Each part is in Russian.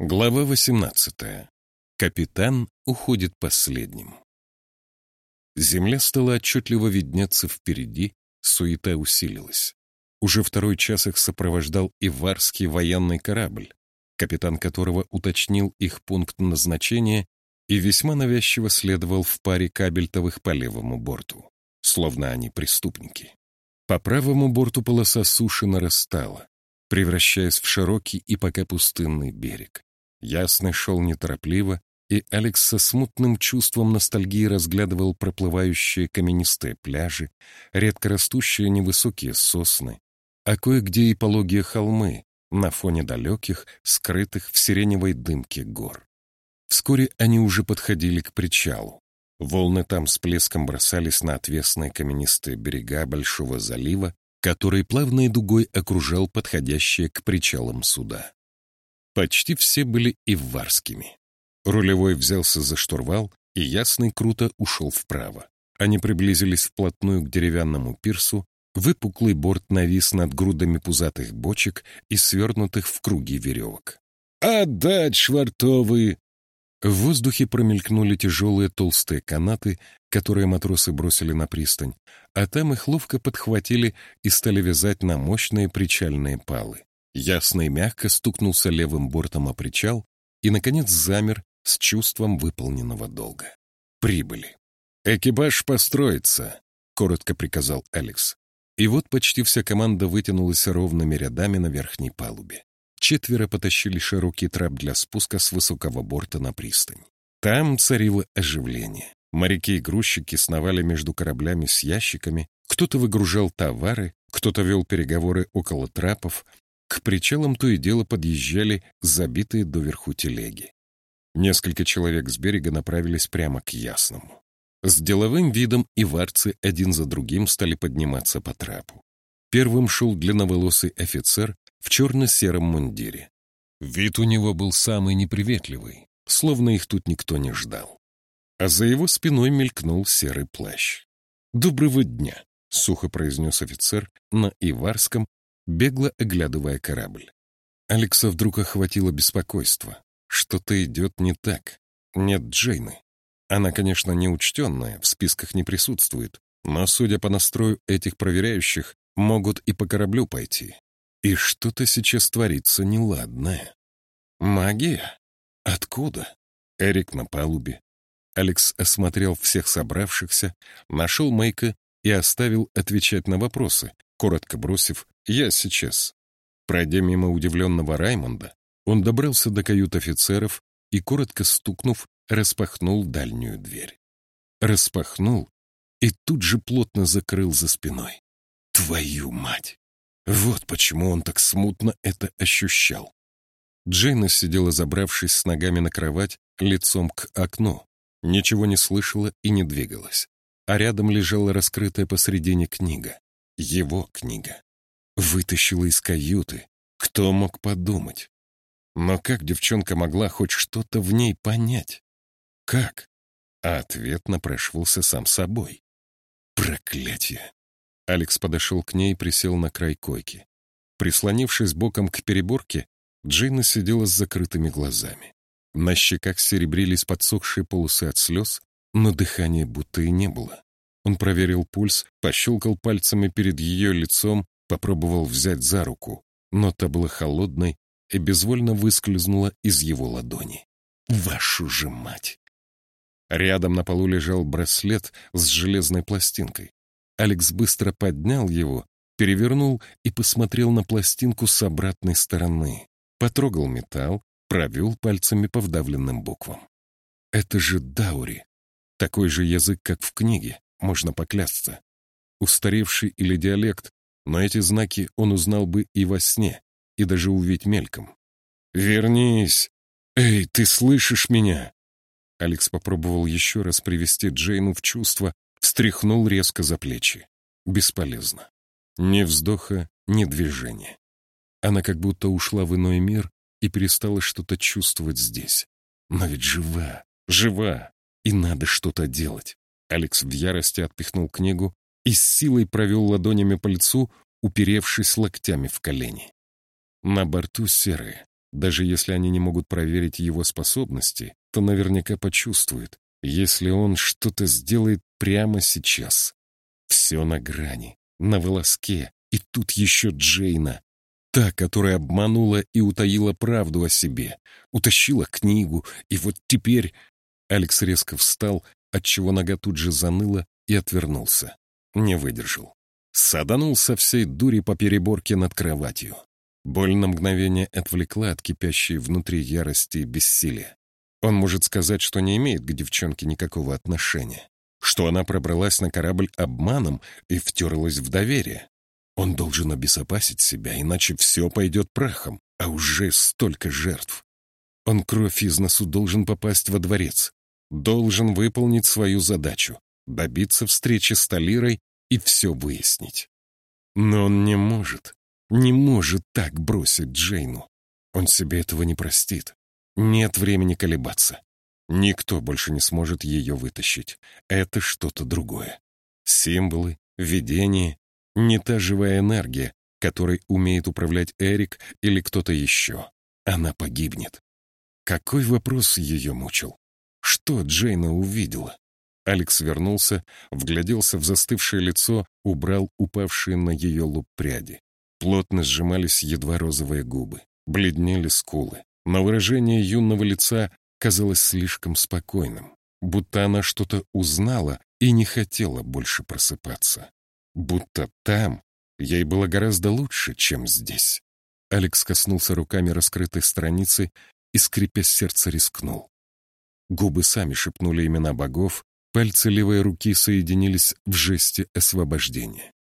Глава 18. Капитан уходит последним. Земля стала отчетливо виднеться впереди, суета усилилась. Уже второй час их сопровождал Иварский военный корабль, капитан которого уточнил их пункт назначения и весьма навязчиво следовал в паре кабельтовых по левому борту, словно они преступники. По правому борту полоса суши нарастала, превращаясь в широкий и пока пустынный берег. Ясный шел неторопливо, и Алекс со смутным чувством ностальгии разглядывал проплывающие каменистые пляжи, редко растущие невысокие сосны, а кое-где и пологие холмы на фоне далеких, скрытых в сиреневой дымке гор. Вскоре они уже подходили к причалу. Волны там с плеском бросались на отвесные каменистые берега Большого залива, который плавной дугой окружал подходящие к причалам суда. Почти все были ивварскими. Рулевой взялся за штурвал, и Ясный круто ушел вправо. Они приблизились вплотную к деревянному пирсу, выпуклый борт навис над грудами пузатых бочек и свернутых в круги веревок. «Отдать, швартовые!» В воздухе промелькнули тяжелые толстые канаты, которые матросы бросили на пристань, а там их ловко подхватили и стали вязать на мощные причальные палы. Ясный мягко стукнулся левым бортом о причал и, наконец, замер с чувством выполненного долга. Прибыли. «Экипаж построится», — коротко приказал Алекс. И вот почти вся команда вытянулась ровными рядами на верхней палубе. Четверо потащили широкий трап для спуска с высокого борта на пристань. Там царило оживление. Моряки и грузчики сновали между кораблями с ящиками, кто-то выгружал товары, кто-то вел переговоры около трапов, к причалам то и дело подъезжали забитые доверху телеги. Несколько человек с берега направились прямо к Ясному. С деловым видом и варцы один за другим стали подниматься по трапу. Первым шел длинноволосый офицер в черно-сером мундире. Вид у него был самый неприветливый, словно их тут никто не ждал. А за его спиной мелькнул серый плащ. «Доброго дня!» — сухо произнес офицер на иварском, бегло оглядывая корабль. Алекса вдруг охватило беспокойство. Что-то идет не так. Нет Джейны. Она, конечно, неучтенная, в списках не присутствует, но, судя по настрою этих проверяющих, могут и по кораблю пойти. И что-то сейчас творится неладное. Магия? Откуда? Эрик на палубе. Алекс осмотрел всех собравшихся, нашел Майка и оставил отвечать на вопросы, коротко бросив «Я сейчас». Пройдя мимо удивленного Раймонда, он добрался до кают офицеров и, коротко стукнув, распахнул дальнюю дверь. Распахнул и тут же плотно закрыл за спиной. Твою мать! Вот почему он так смутно это ощущал. Джейна сидела, забравшись с ногами на кровать, лицом к окну. Ничего не слышала и не двигалась. А рядом лежала раскрытая посредине книга. Его книга вытащила из каюты. Кто мог подумать? Но как девчонка могла хоть что-то в ней понять? Как? А ответ напрашивался сам собой. Проклятие! Алекс подошел к ней и присел на край койки. Прислонившись боком к переборке, Джейна сидела с закрытыми глазами. На щеках серебрились подсохшие полосы от слез, но дыхания будто и не было. Он проверил пульс, пощелкал пальцами перед ее лицом Попробовал взять за руку, но та была холодной и безвольно выскользнула из его ладони. Вашу же мать! Рядом на полу лежал браслет с железной пластинкой. Алекс быстро поднял его, перевернул и посмотрел на пластинку с обратной стороны. Потрогал металл, провел пальцами по вдавленным буквам. Это же Даури. Такой же язык, как в книге, можно поклясться. Устаревший или диалект, но эти знаки он узнал бы и во сне, и даже увидеть мельком. «Вернись! Эй, ты слышишь меня?» Алекс попробовал еще раз привести Джейну в чувство, встряхнул резко за плечи. Бесполезно. Ни вздоха, ни движения. Она как будто ушла в иной мир и перестала что-то чувствовать здесь. Но ведь жива, жива, и надо что-то делать. Алекс в ярости отпихнул книгу и с силой провел ладонями по лицу, уперевшись локтями в колени. На борту серые, Даже если они не могут проверить его способности, то наверняка почувствуют, если он что-то сделает прямо сейчас. Все на грани, на волоске, и тут еще Джейна. Та, которая обманула и утаила правду о себе, утащила книгу, и вот теперь... Алекс резко встал, отчего нога тут же заныла и отвернулся. Не выдержал. Саданул со всей дури по переборке над кроватью. Боль на мгновение отвлекла от кипящей внутри ярости и бессилия. Он может сказать, что не имеет к девчонке никакого отношения, что она пробралась на корабль обманом и втерлась в доверие. Он должен обезопасить себя, иначе все пойдет прахом, а уже столько жертв. Он кровь из носу должен попасть во дворец, должен выполнить свою задачу, добиться встречи с Талирой и все выяснить. Но он не может, не может так бросить Джейну. Он себе этого не простит. Нет времени колебаться. Никто больше не сможет ее вытащить. Это что-то другое. Символы, видение, не та живая энергия, которой умеет управлять Эрик или кто-то еще. Она погибнет. Какой вопрос ее мучил? Что Джейна увидела? Алекс вернулся, вгляделся в застывшее лицо, убрал упавшие на ее лоб пряди. Плотно сжимались едва розовые губы, бледнели скулы. Но выражение юного лица казалось слишком спокойным, будто она что-то узнала и не хотела больше просыпаться. Будто там ей было гораздо лучше, чем здесь. Алекс коснулся руками раскрытой страницы и, скрипя сердце, рискнул. Губы сами шепнули имена богов, пальцы левой руки соединились в жесте освобождения.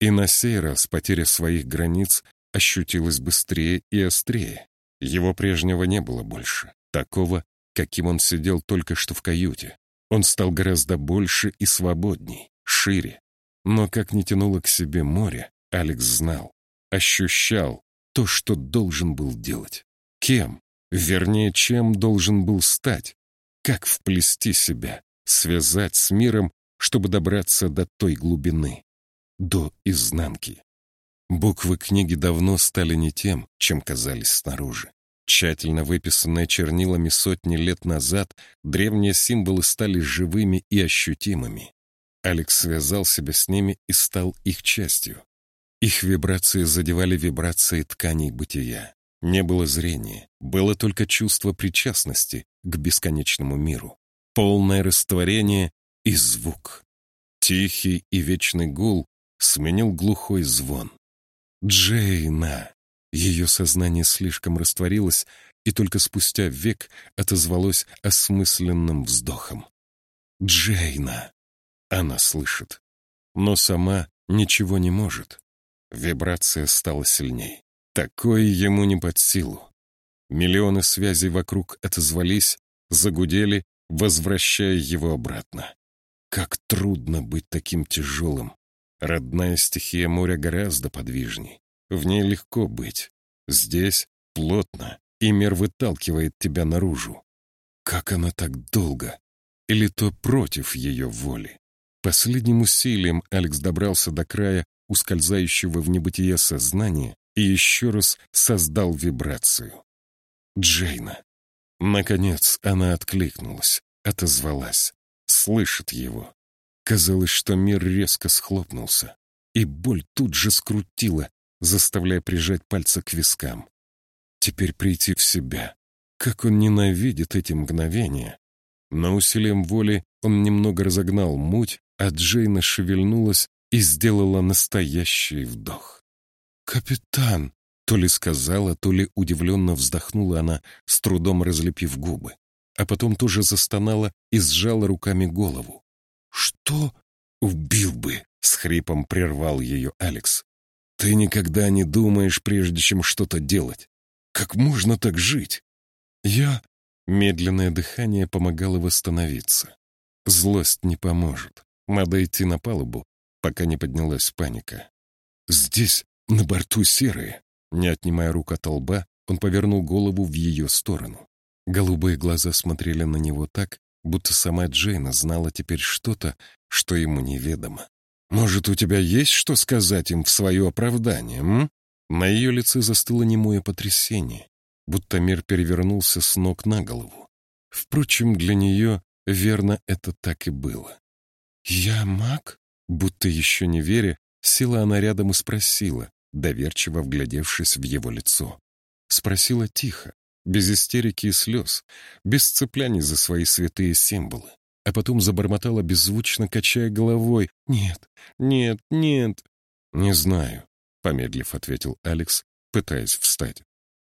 И на сей раз потеря своих границ ощутилась быстрее и острее. Его прежнего не было больше, такого, каким он сидел только что в каюте. Он стал гораздо больше и свободней, шире. Но как не тянуло к себе море, Алекс знал, ощущал то, что должен был делать. Кем, вернее, чем должен был стать, как вплести себя, связать с миром, чтобы добраться до той глубины, до изнанки. Буквы книги давно стали не тем, чем казались снаружи. Тщательно выписанные чернилами сотни лет назад, древние символы стали живыми и ощутимыми. Алекс связал себя с ними и стал их частью. Их вибрации задевали вибрации тканей бытия. Не было зрения, было только чувство причастности к бесконечному миру. Полное растворение и звук. Тихий и вечный гул сменил глухой звон. Джейна. Ее сознание слишком растворилось, и только спустя век отозвалось осмысленным вздохом. Джейна. Она слышит, но сама ничего не может. Вибрация стала сильней. Такое ему не под силу. Миллионы связей вокруг отозвались, загудели, возвращая его обратно. Как трудно быть таким тяжелым, Родная стихия моря гораздо подвижней. В ней легко быть. Здесь плотно, и мир выталкивает тебя наружу. Как она так долго? Или то против ее воли? Последним усилием Алекс добрался до края ускользающего в небытие сознания и еще раз создал вибрацию. Джейна. Наконец она откликнулась, отозвалась, слышит его. Казалось, что мир резко схлопнулся, и боль тут же скрутила, заставляя прижать пальцы к вискам. Теперь прийти в себя. Как он ненавидит эти мгновения. Но усилием воли он немного разогнал муть, а Джейна шевельнулась и сделала настоящий вдох. «Капитан!» — то ли сказала, то ли удивленно вздохнула она, с трудом разлепив губы, а потом тоже застонала и сжала руками голову. «Что?» «Убил бы!» — с хрипом прервал ее Алекс. «Ты никогда не думаешь, прежде чем что-то делать. Как можно так жить?» «Я...» Медленное дыхание помогало восстановиться. Злость не поможет. Надо идти на палубу, пока не поднялась паника. «Здесь, на борту серые». Не отнимая рук от лба, он повернул голову в ее сторону. Голубые глаза смотрели на него так, будто сама Джейна знала теперь что-то, что ему неведомо. «Может, у тебя есть что сказать им в свое оправдание, м?» На ее лице застыло немое потрясение. будто мир перевернулся с ног на голову. Впрочем, для нее, верно, это так и было. «Я маг?» Будто еще не веря, села она рядом и спросила, доверчиво вглядевшись в его лицо. Спросила тихо, без истерики и слез, без цепляний за свои святые символы, а потом забормотала беззвучно, качая головой. «Нет, нет, нет». «Не знаю», — помедлив ответил Алекс, пытаясь встать.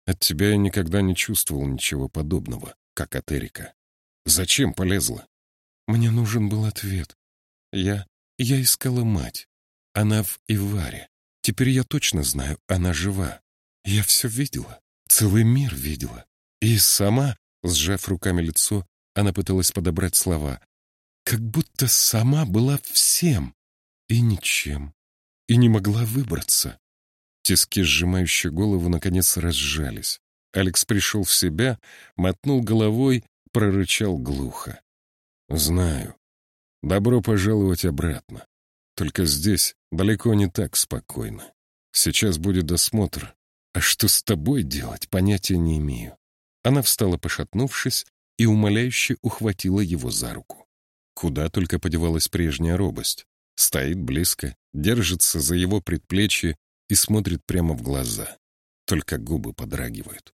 «От тебя я никогда не чувствовал ничего подобного, как от Эрика. Зачем полезла?» «Мне нужен был ответ. Я... я искала мать. Она в Иваре. Теперь я точно знаю, она жива. Я все видела, целый мир видела. И сама, сжав руками лицо, она пыталась подобрать слова. Как будто сама была всем и ничем. И не могла выбраться. Тиски, сжимающие голову, наконец разжались. Алекс пришел в себя, мотнул головой, прорычал глухо. «Знаю. Добро пожаловать обратно. Только здесь далеко не так спокойно. Сейчас будет досмотр. А что с тобой делать, понятия не имею». Она встала, пошатнувшись, и умоляюще ухватила его за руку. Куда только подевалась прежняя робость. Стоит близко, держится за его предплечье и смотрит прямо в глаза. Только губы подрагивают.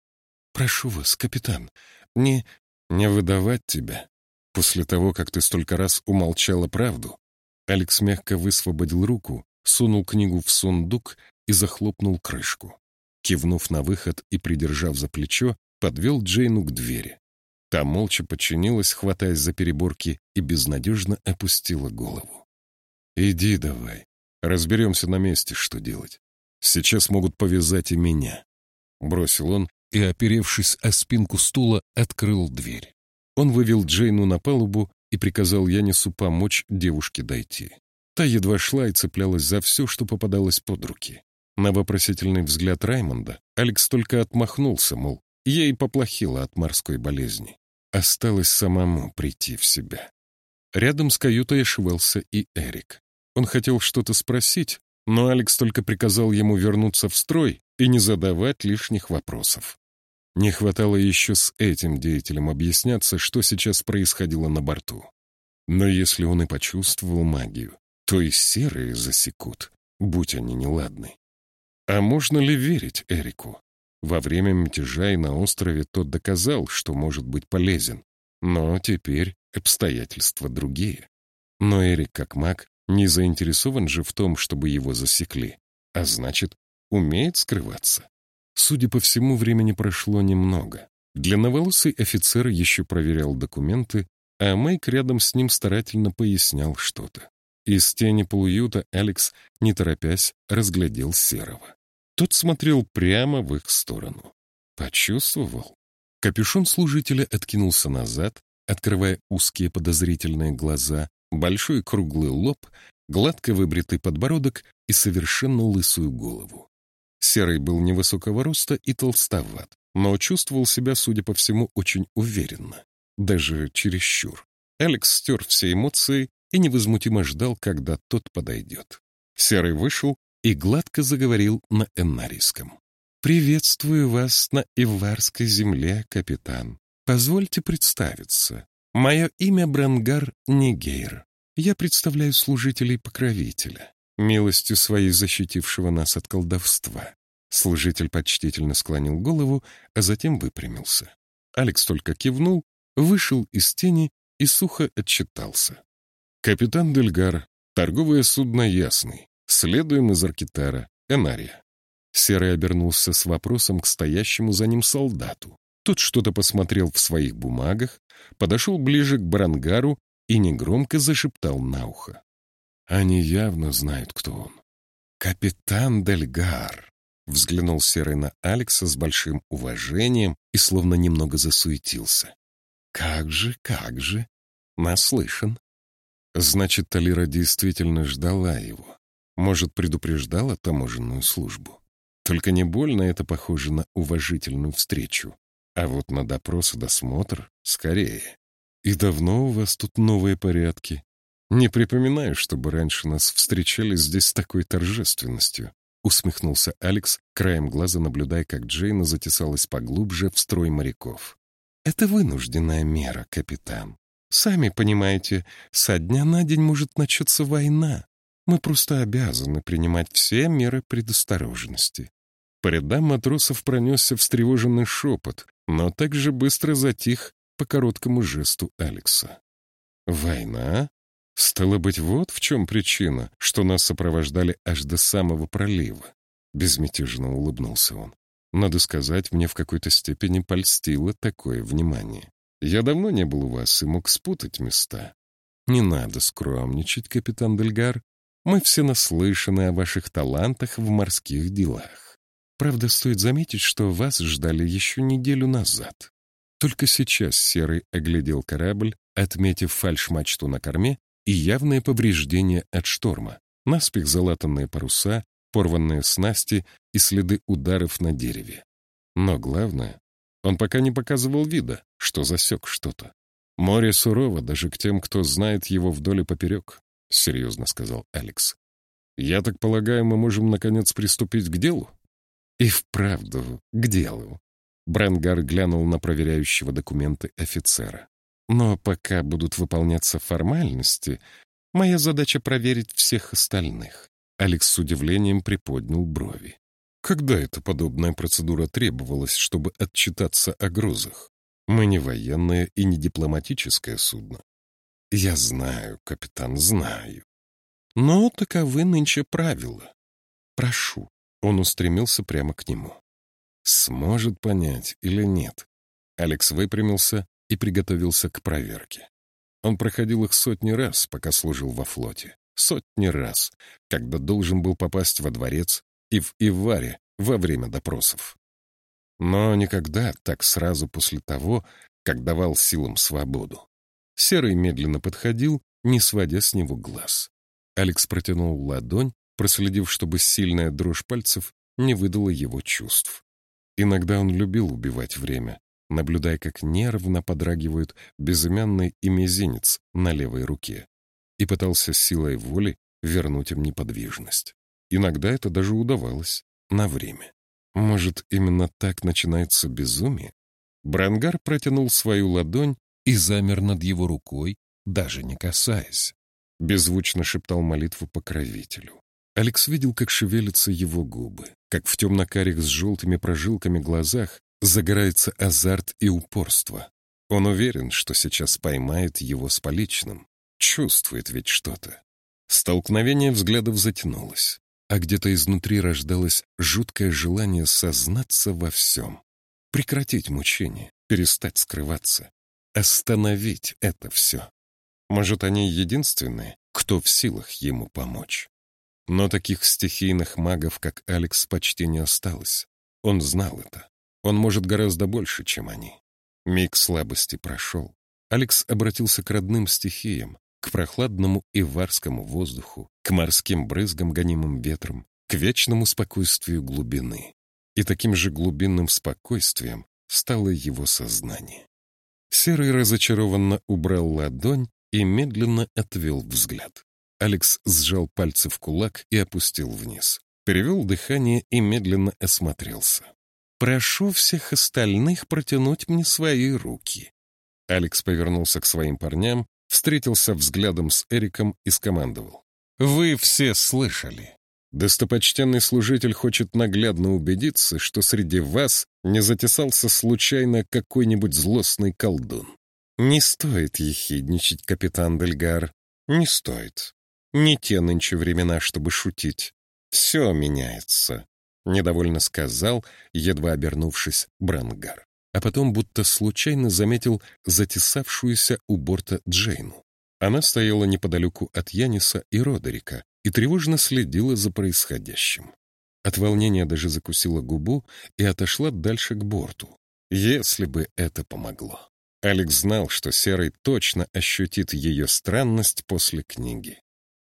«Прошу вас, капитан, не... не выдавать тебя. После того, как ты столько раз умолчала правду». Алекс мягко высвободил руку, сунул книгу в сундук и захлопнул крышку. Кивнув на выход и придержав за плечо, подвел Джейну к двери. Та молча подчинилась, хватаясь за переборки, и безнадежно опустила голову. «Иди давай, разберемся на месте, что делать. Сейчас могут повязать и меня. Бросил он и, оперевшись о спинку стула, открыл дверь. Он вывел Джейну на палубу и приказал Янису помочь девушке дойти. Та едва шла и цеплялась за все, что попадалось под руки. На вопросительный взгляд Раймонда Алекс только отмахнулся, мол, ей поплохело от морской болезни. Осталось самому прийти в себя. Рядом с каютой ошивался и Эрик. Он хотел что-то спросить, но Алекс только приказал ему вернуться в строй и не задавать лишних вопросов. Не хватало еще с этим деятелем объясняться, что сейчас происходило на борту. Но если он и почувствовал магию, то и серые засекут, будь они неладны. А можно ли верить Эрику? Во время мятежа и на острове тот доказал, что может быть полезен. Но теперь обстоятельства другие. Но Эрик, как маг, не заинтересован же в том, чтобы его засекли, а значит, умеет скрываться. Судя по всему, времени прошло немного. Длинноволосый офицер еще проверял документы, а Майк рядом с ним старательно пояснял что-то. Из тени полуюта Алекс, не торопясь, разглядел Серого. Тот смотрел прямо в их сторону. Почувствовал. Капюшон служителя откинулся назад, открывая узкие подозрительные глаза, большой круглый лоб, гладко выбритый подбородок и совершенно лысую голову. Серый был невысокого роста и толстоват, но чувствовал себя, судя по всему, очень уверенно, даже чересчур. Алекс стер все эмоции и невозмутимо ждал, когда тот подойдет. Серый вышел и гладко заговорил на энарийском. «Приветствую вас на Иварской земле, капитан. Позвольте представиться. Мое имя Брангар Нигейр. Я представляю служителей покровителя, милостью своей защитившего нас от колдовства. Служитель почтительно склонил голову, а затем выпрямился. Алекс только кивнул, вышел из тени и сухо отчитался. «Капитан Дельгар, торговое судно «Ясный». Следуем из Аркитара, Энария». Серый обернулся с вопросом к стоящему за ним солдату. Тот что-то посмотрел в своих бумагах, подошел ближе к Барангару и негромко зашептал на ухо. Они явно знают, кто он. «Капитан Дельгар!» Взглянул Серый на Алекса с большим уважением и словно немного засуетился. «Как же, как же! Наслышан!» Значит, Талира действительно ждала его. Может, предупреждала таможенную службу. Только не больно это похоже на уважительную встречу. А вот на допрос и досмотр скорее. И давно у вас тут новые порядки? Не припоминаю, чтобы раньше нас встречали здесь с такой торжественностью. усмехнулся Алекс, краем глаза наблюдая, как Джейна затесалась поглубже в строй моряков. «Это вынужденная мера, капитан. Сами понимаете, со дня на день может начаться война. Мы просто обязаны принимать все меры предосторожности». По рядам матросов пронесся встревоженный шепот, но также быстро затих по короткому жесту Алекса. «Война? Стало быть, вот в чем причина, что нас сопровождали аж до самого пролива. Безмятежно улыбнулся он. Надо сказать, мне в какой-то степени польстило такое внимание. Я давно не был у вас и мог спутать места. Не надо скромничать, капитан Дельгар. Мы все наслышаны о ваших талантах в морских делах. Правда, стоит заметить, что вас ждали еще неделю назад. Только сейчас Серый оглядел корабль, отметив фальшмачту на корме и явные повреждения от шторма, наспех залатанные паруса, порванные снасти и следы ударов на дереве. Но главное, он пока не показывал вида, что засек что-то. «Море сурово даже к тем, кто знает его вдоль и поперек», — серьезно сказал Алекс. «Я так полагаю, мы можем, наконец, приступить к делу?» «И вправду, к делу», — Брангар глянул на проверяющего документы офицера. Но пока будут выполняться формальности, моя задача проверить всех остальных. Алекс с удивлением приподнял брови. Когда эта подобная процедура требовалась, чтобы отчитаться о грузах? Мы не военное и не дипломатическое судно. Я знаю, капитан, знаю. Но таковы нынче правила. Прошу. Он устремился прямо к нему. Сможет понять или нет? Алекс выпрямился, и приготовился к проверке. Он проходил их сотни раз, пока служил во флоте. Сотни раз, когда должен был попасть во дворец и в Иваре во время допросов. Но никогда так сразу после того, как давал силам свободу. Серый медленно подходил, не сводя с него глаз. Алекс протянул ладонь, проследив, чтобы сильная дрожь пальцев не выдала его чувств. Иногда он любил убивать время, наблюдая, как нервно подрагивают безымянный и мизинец на левой руке, и пытался силой воли вернуть им неподвижность. Иногда это даже удавалось на время. Может, именно так начинается безумие? Брангар протянул свою ладонь и замер над его рукой, даже не касаясь. Беззвучно шептал молитву покровителю. Алекс видел, как шевелятся его губы, как в темно-карих с желтыми прожилками глазах загорается азарт и упорство. Он уверен, что сейчас поймает его с поличным. Чувствует ведь что-то. Столкновение взглядов затянулось, а где-то изнутри рождалось жуткое желание сознаться во всем. Прекратить мучение, перестать скрываться, остановить это все. Может, они единственные, кто в силах ему помочь. Но таких стихийных магов, как Алекс, почти не осталось. Он знал это. Он может гораздо больше, чем они. Миг слабости прошел. Алекс обратился к родным стихиям, к прохладному иварскому воздуху, к морским брызгам, гонимым ветром, к вечному спокойствию глубины. И таким же глубинным спокойствием стало его сознание. Серый разочарованно убрал ладонь и медленно отвел взгляд. Алекс сжал пальцы в кулак и опустил вниз. Перевел дыхание и медленно осмотрелся. Прошу всех остальных протянуть мне свои руки. Алекс повернулся к своим парням, встретился взглядом с Эриком и скомандовал. «Вы все слышали. Достопочтенный служитель хочет наглядно убедиться, что среди вас не затесался случайно какой-нибудь злостный колдун. Не стоит ехидничать, капитан Дельгар. Не стоит. Не те нынче времена, чтобы шутить. Все меняется недовольно сказал, едва обернувшись, Брангар. А потом будто случайно заметил затесавшуюся у борта Джейну. Она стояла неподалеку от Яниса и Родерика и тревожно следила за происходящим. От волнения даже закусила губу и отошла дальше к борту. Если бы это помогло. Алекс знал, что Серый точно ощутит ее странность после книги.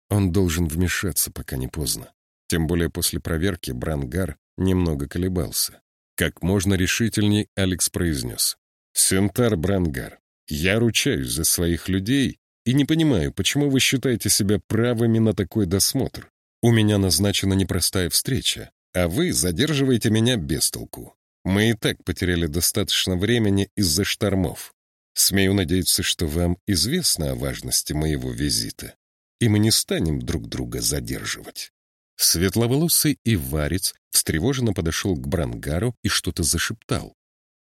Он должен вмешаться, пока не поздно. Тем более после проверки Брангар немного колебался. Как можно решительней Алекс произнес. «Сентар Брангар, я ручаюсь за своих людей и не понимаю, почему вы считаете себя правыми на такой досмотр. У меня назначена непростая встреча, а вы задерживаете меня без толку. Мы и так потеряли достаточно времени из-за штормов. Смею надеяться, что вам известно о важности моего визита, и мы не станем друг друга задерживать». Светловолосый и варец встревоженно подошел к Брангару и что-то зашептал,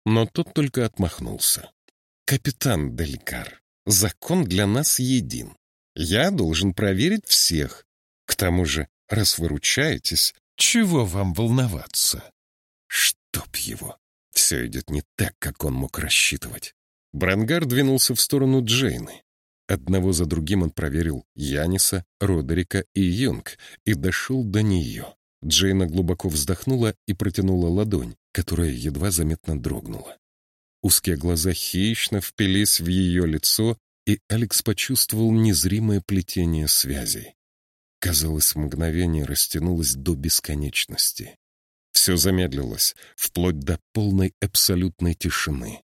но тот только отмахнулся. «Капитан Делькар, закон для нас един. Я должен проверить всех. К тому же, раз вы ручаетесь, чего вам волноваться?» «Чтоб его!» Все идет не так, как он мог рассчитывать. Брангар двинулся в сторону Джейны. Одного за другим он проверил Яниса, Родерика и Юнг и дошел до нее. Джейна глубоко вздохнула и протянула ладонь, которая едва заметно дрогнула. Узкие глаза хищно впились в ее лицо, и Алекс почувствовал незримое плетение связей. Казалось, мгновение растянулось до бесконечности. Все замедлилось, вплоть до полной абсолютной тишины.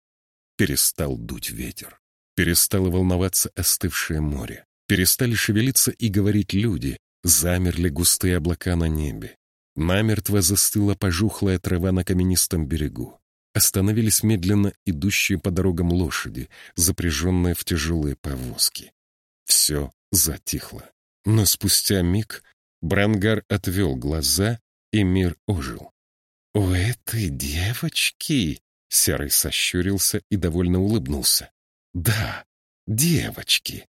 Перестал дуть ветер. Перестало волноваться остывшее море. Перестали шевелиться и говорить люди. Замерли густые облака на небе. Намертво застыла пожухлая трава на каменистом берегу. Остановились медленно идущие по дорогам лошади, запряженные в тяжелые повозки. Все затихло. Но спустя миг Брангар отвел глаза, и мир ожил. «У этой девочки!» Серый сощурился и довольно улыбнулся. Да, девочки.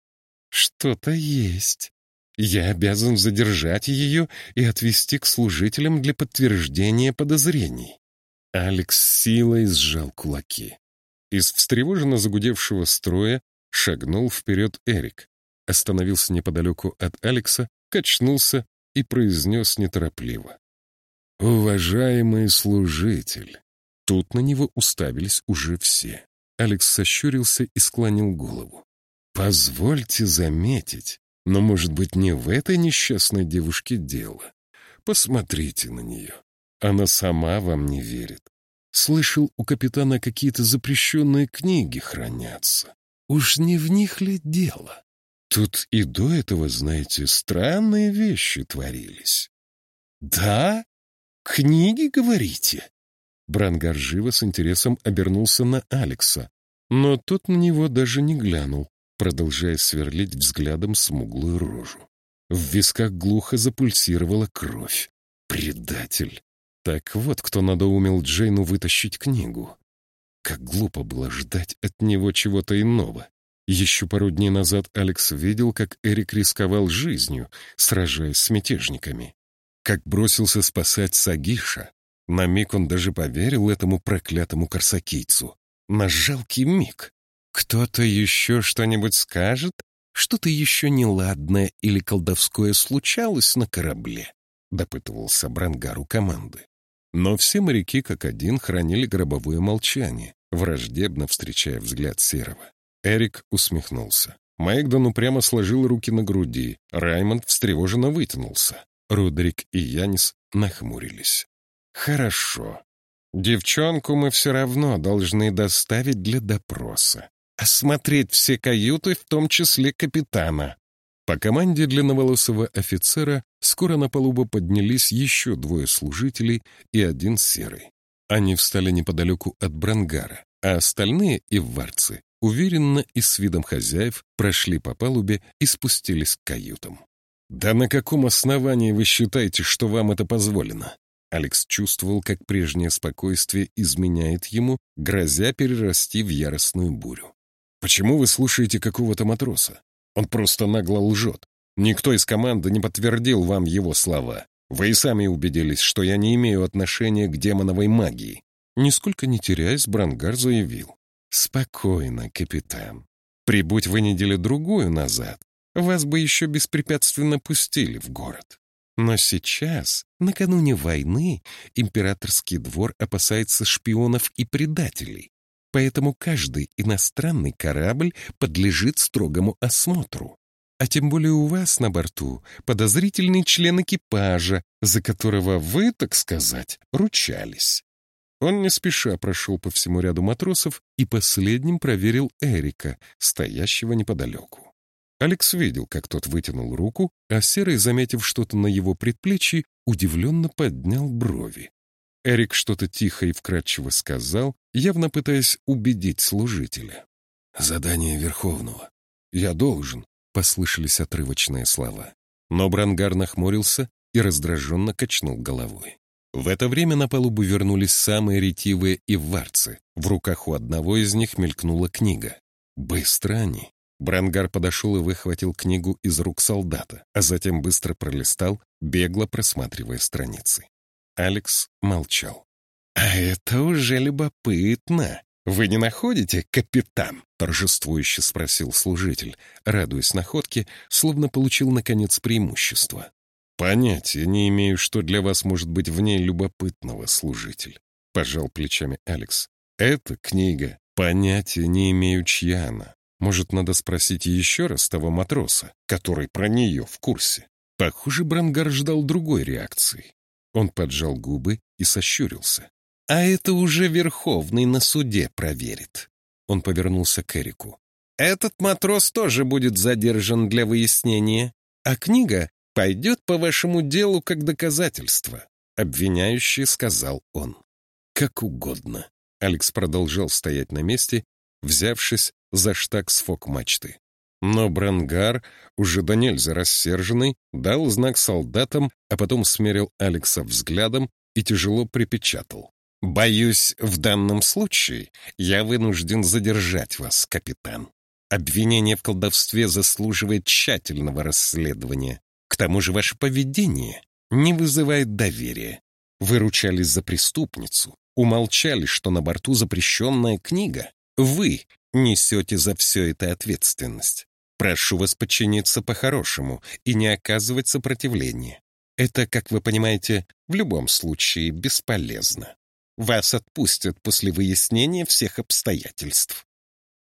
Что-то есть. Я обязан задержать ее и отвезти к служителям для подтверждения подозрений. Алекс силой сжал кулаки. Из встревоженно загудевшего строя шагнул вперед Эрик, остановился неподалеку от Алекса, качнулся и произнес неторопливо. «Уважаемый служитель!» Тут на него уставились уже все. Алекс сощурился и склонил голову. «Позвольте заметить, но, может быть, не в этой несчастной девушке дело. Посмотрите на нее. Она сама вам не верит. Слышал, у капитана какие-то запрещенные книги хранятся. Уж не в них ли дело? Тут и до этого, знаете, странные вещи творились. Да? Книги, говорите? Брангар живо с интересом обернулся на Алекса, но тот на него даже не глянул, продолжая сверлить взглядом смуглую рожу. В висках глухо запульсировала кровь. Предатель! Так вот, кто надоумил Джейну вытащить книгу. Как глупо было ждать от него чего-то иного. Еще пару дней назад Алекс видел, как Эрик рисковал жизнью, сражаясь с мятежниками. Как бросился спасать Сагиша, на миг он даже поверил этому проклятому корсакийцу. На жалкий миг. Кто-то еще что-нибудь скажет? Что-то еще неладное или колдовское случалось на корабле? Допытывался Брангару команды. Но все моряки как один хранили гробовое молчание, враждебно встречая взгляд Серого. Эрик усмехнулся. Майкдон упрямо сложил руки на груди. Раймонд встревоженно вытянулся. Родерик и Янис нахмурились. Хорошо. Девчонку мы все равно должны доставить для допроса. Осмотреть все каюты, в том числе капитана. По команде длинноволосого офицера скоро на палубу поднялись еще двое служителей и один серый. Они встали неподалеку от Брангара, а остальные ивварцы уверенно и с видом хозяев прошли по палубе и спустились к каютам. «Да на каком основании вы считаете, что вам это позволено?» Алекс чувствовал, как прежнее спокойствие изменяет ему, грозя перерасти в яростную бурю. «Почему вы слушаете какого-то матроса? Он просто нагло лжет. Никто из команды не подтвердил вам его слова. Вы и сами убедились, что я не имею отношения к демоновой магии». Нисколько не теряясь, Брангар заявил. «Спокойно, капитан. Прибудь вы неделю-другую назад, вас бы еще беспрепятственно пустили в город. Но сейчас, накануне войны, императорский двор опасается шпионов и предателей, поэтому каждый иностранный корабль подлежит строгому осмотру. А тем более у вас на борту подозрительный член экипажа, за которого вы, так сказать, ручались. Он не спеша прошел по всему ряду матросов и последним проверил Эрика, стоящего неподалеку. Алекс видел, как тот вытянул руку, а Серый, заметив что-то на его предплечье, удивленно поднял брови. Эрик что-то тихо и вкратчиво сказал, явно пытаясь убедить служителя. «Задание Верховного. Я должен», — послышались отрывочные слова. Но Брангар нахмурился и раздраженно качнул головой. В это время на палубу вернулись самые ретивые и варцы. В руках у одного из них мелькнула книга. Быстро они. Брангар подошел и выхватил книгу из рук солдата, а затем быстро пролистал, бегло просматривая страницы. Алекс молчал. «А это уже любопытно. Вы не находите, капитан?» — торжествующе спросил служитель, радуясь находке, словно получил, наконец, преимущество. «Понятия не имею, что для вас может быть в ней любопытного, служитель», — пожал плечами Алекс. «Эта книга. Понятия не имею, чья она. Может, надо спросить еще раз того матроса, который про нее в курсе?» Похоже, Брангар ждал другой реакции. Он поджал губы и сощурился. «А это уже Верховный на суде проверит». Он повернулся к Эрику. «Этот матрос тоже будет задержан для выяснения, а книга пойдет по вашему делу как доказательство», — обвиняющий сказал он. «Как угодно». Алекс продолжал стоять на месте, взявшись за штаг с фок-мачты. Но Брангар, уже до нельзя рассерженный, дал знак солдатам, а потом смерил Алекса взглядом и тяжело припечатал. «Боюсь, в данном случае я вынужден задержать вас, капитан. Обвинение в колдовстве заслуживает тщательного расследования. К тому же ваше поведение не вызывает доверия. Вы ручались за преступницу, умолчали, что на борту запрещенная книга. Вы несете за все это ответственность. Прошу вас подчиниться по-хорошему и не оказывать сопротивления. Это, как вы понимаете, в любом случае бесполезно. Вас отпустят после выяснения всех обстоятельств».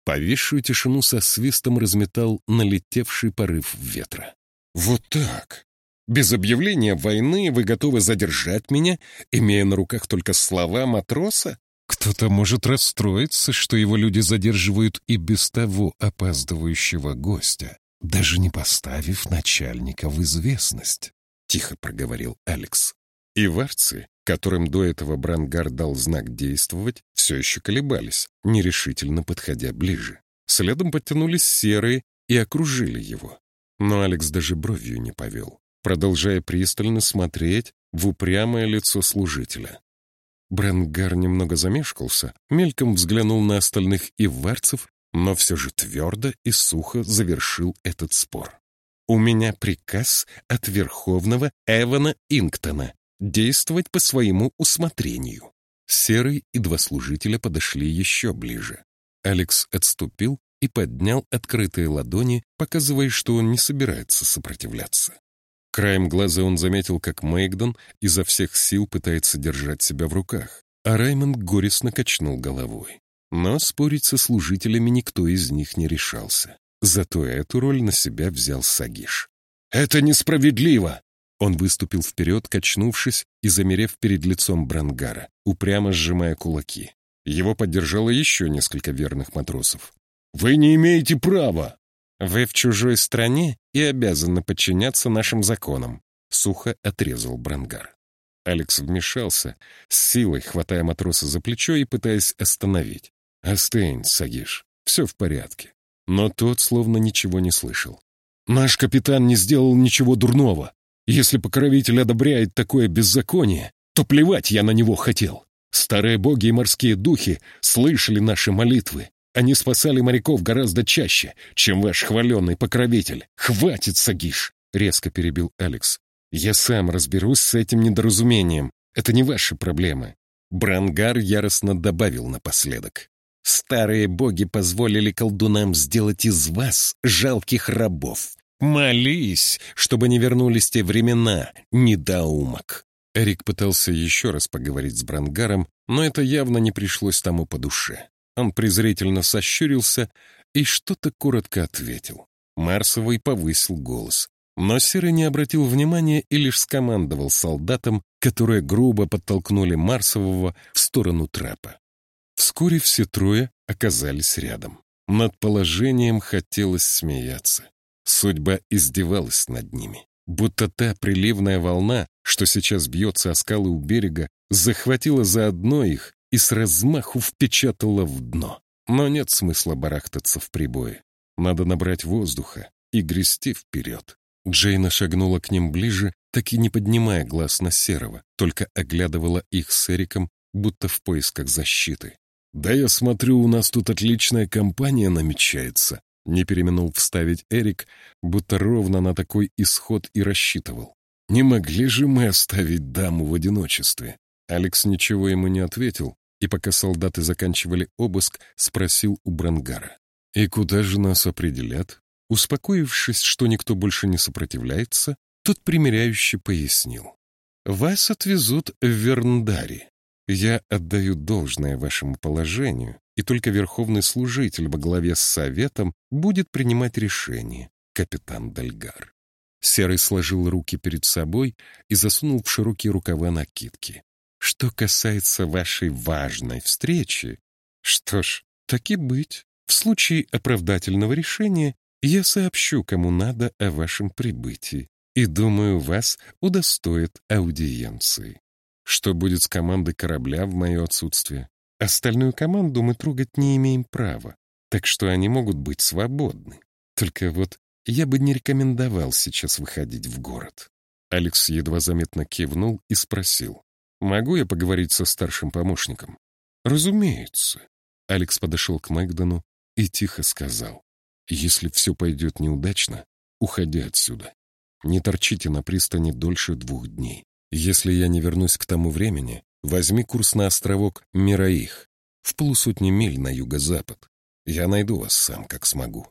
Повисшую тишину со свистом разметал налетевший порыв ветра. «Вот так! Без объявления войны вы готовы задержать меня, имея на руках только слова матроса? Кто-то может расстроиться, что его люди задерживают и без того опаздывающего гостя, даже не поставив начальника в известность», — тихо проговорил Алекс. И варцы, которым до этого Брангар дал знак действовать, все еще колебались, нерешительно подходя ближе. Следом подтянулись серые и окружили его. Но Алекс даже бровью не повел, продолжая пристально смотреть в упрямое лицо служителя. Бренгар немного замешкался, мельком взглянул на остальных иварцев, но все же твердо и сухо завершил этот спор. «У меня приказ от Верховного Эвана Инктона действовать по своему усмотрению». Серый и два служителя подошли еще ближе. Алекс отступил и поднял открытые ладони, показывая, что он не собирается сопротивляться. Краем глаза он заметил, как Мэйгдон изо всех сил пытается держать себя в руках, а Раймонд горестно качнул головой. Но спорить со служителями никто из них не решался. Зато эту роль на себя взял Сагиш. «Это несправедливо!» Он выступил вперед, качнувшись и замерев перед лицом Брангара, упрямо сжимая кулаки. Его поддержало еще несколько верных матросов. «Вы не имеете права!» «Вы в чужой стране и обязаны подчиняться нашим законам», — сухо отрезал Брангар. Алекс вмешался, с силой хватая матроса за плечо и пытаясь остановить. «Остынь, Сагиш, все в порядке». Но тот словно ничего не слышал. «Наш капитан не сделал ничего дурного. Если покровитель одобряет такое беззаконие, то плевать я на него хотел. Старые боги и морские духи слышали наши молитвы они спасали моряков гораздо чаще, чем ваш хваленный покровитель. Хватит, Сагиш!» — резко перебил Алекс. «Я сам разберусь с этим недоразумением. Это не ваши проблемы». Брангар яростно добавил напоследок. «Старые боги позволили колдунам сделать из вас жалких рабов. Молись, чтобы не вернулись те времена, недоумок». Эрик пытался еще раз поговорить с Брангаром, но это явно не пришлось тому по душе. Он презрительно сощурился и что-то коротко ответил. Марсовый повысил голос. Но Серый не обратил внимания и лишь скомандовал солдатам, которые грубо подтолкнули Марсового в сторону трапа. Вскоре все трое оказались рядом. Над положением хотелось смеяться. Судьба издевалась над ними, будто та приливная волна, что сейчас бьется о скалы у берега, захватила заодно их и с размаху впечатала в дно. Но нет смысла барахтаться в прибое. Надо набрать воздуха и грести вперед. Джейна шагнула к ним ближе, так и не поднимая глаз на Серого, только оглядывала их с Эриком, будто в поисках защиты. «Да я смотрю, у нас тут отличная компания намечается», не переминул вставить Эрик, будто ровно на такой исход и рассчитывал. «Не могли же мы оставить даму в одиночестве?» Алекс ничего ему не ответил, и пока солдаты заканчивали обыск, спросил у Брангара. «И куда же нас определят?» Успокоившись, что никто больше не сопротивляется, тот примиряюще пояснил. «Вас отвезут в Верндари. Я отдаю должное вашему положению, и только верховный служитель во главе с советом будет принимать решение, капитан Дальгар». Серый сложил руки перед собой и засунул в широкие рукава накидки. «Что касается вашей важной встречи, что ж, так и быть. В случае оправдательного решения я сообщу, кому надо о вашем прибытии, и, думаю, вас удостоит аудиенции. Что будет с командой корабля в мое отсутствие? Остальную команду мы трогать не имеем права, так что они могут быть свободны. Только вот я бы не рекомендовал сейчас выходить в город. Алекс едва заметно кивнул и спросил. «Могу я поговорить со старшим помощником?» «Разумеется». Алекс подошел к Мэгдону и тихо сказал. Если все пойдет неудачно, уходи отсюда. Не торчите на пристани дольше двух дней. Если я не вернусь к тому времени, возьми курс на островок Мираих, в полусотни миль на юго-запад. Я найду вас сам, как смогу.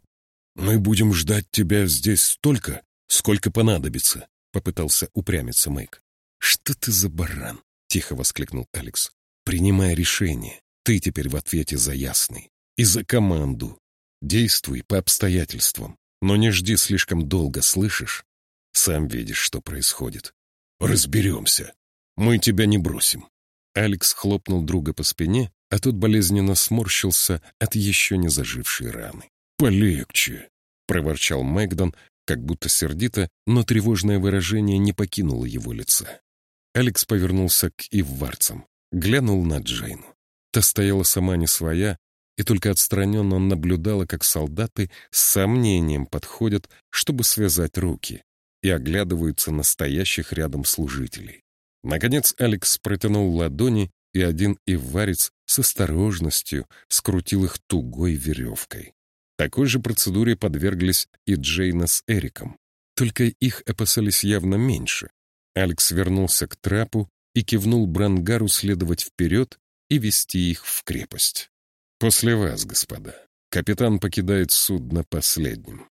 Мы будем ждать тебя здесь столько, сколько понадобится, попытался упрямиться Мэйк. Что ты за баран? Тихо воскликнул Алекс. Принимай решение. Ты теперь в ответе за Ясный. И за команду. Действуй по обстоятельствам, но не жди слишком долго, слышишь? Сам видишь, что происходит. Разберемся. Мы тебя не бросим. Алекс хлопнул друга по спине, а тот болезненно сморщился от еще не зажившей раны. «Полегче», — проворчал Мэгдон, как будто сердито, но тревожное выражение не покинуло его лица. Алекс повернулся к ивварцам, глянул на Джейну. Та стояла сама не своя, и только отстраненно наблюдала, как солдаты с сомнением подходят, чтобы связать руки, и оглядываются на стоящих рядом служителей. Наконец Алекс протянул ладони, и один иварец с осторожностью скрутил их тугой веревкой. Такой же процедуре подверглись и Джейна с Эриком, только их опасались явно меньше. Алекс вернулся к трапу и кивнул Брангару следовать вперед и вести их в крепость. «После вас, господа. Капитан покидает судно последним».